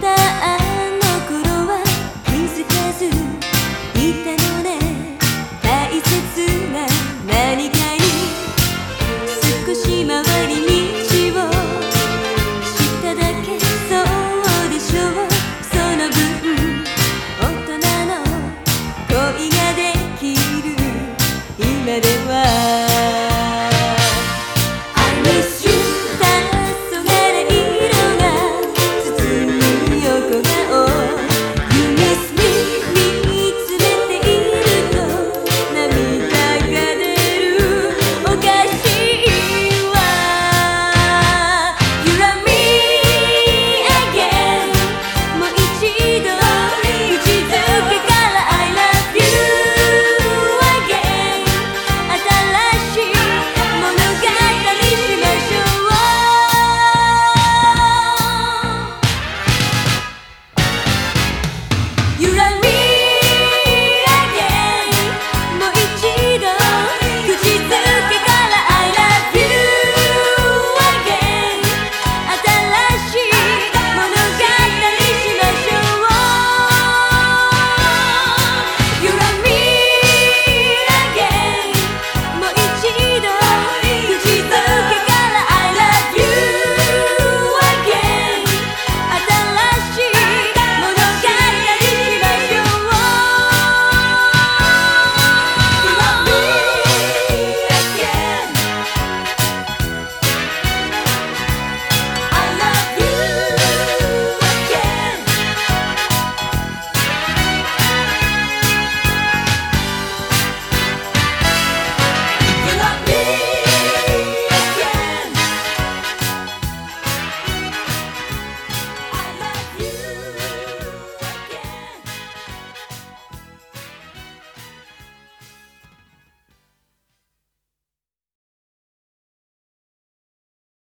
たあの頃は気づかずいたのね大切な何かに少し回り道をしただけそう。でしょう。その分大人の恋ができる今では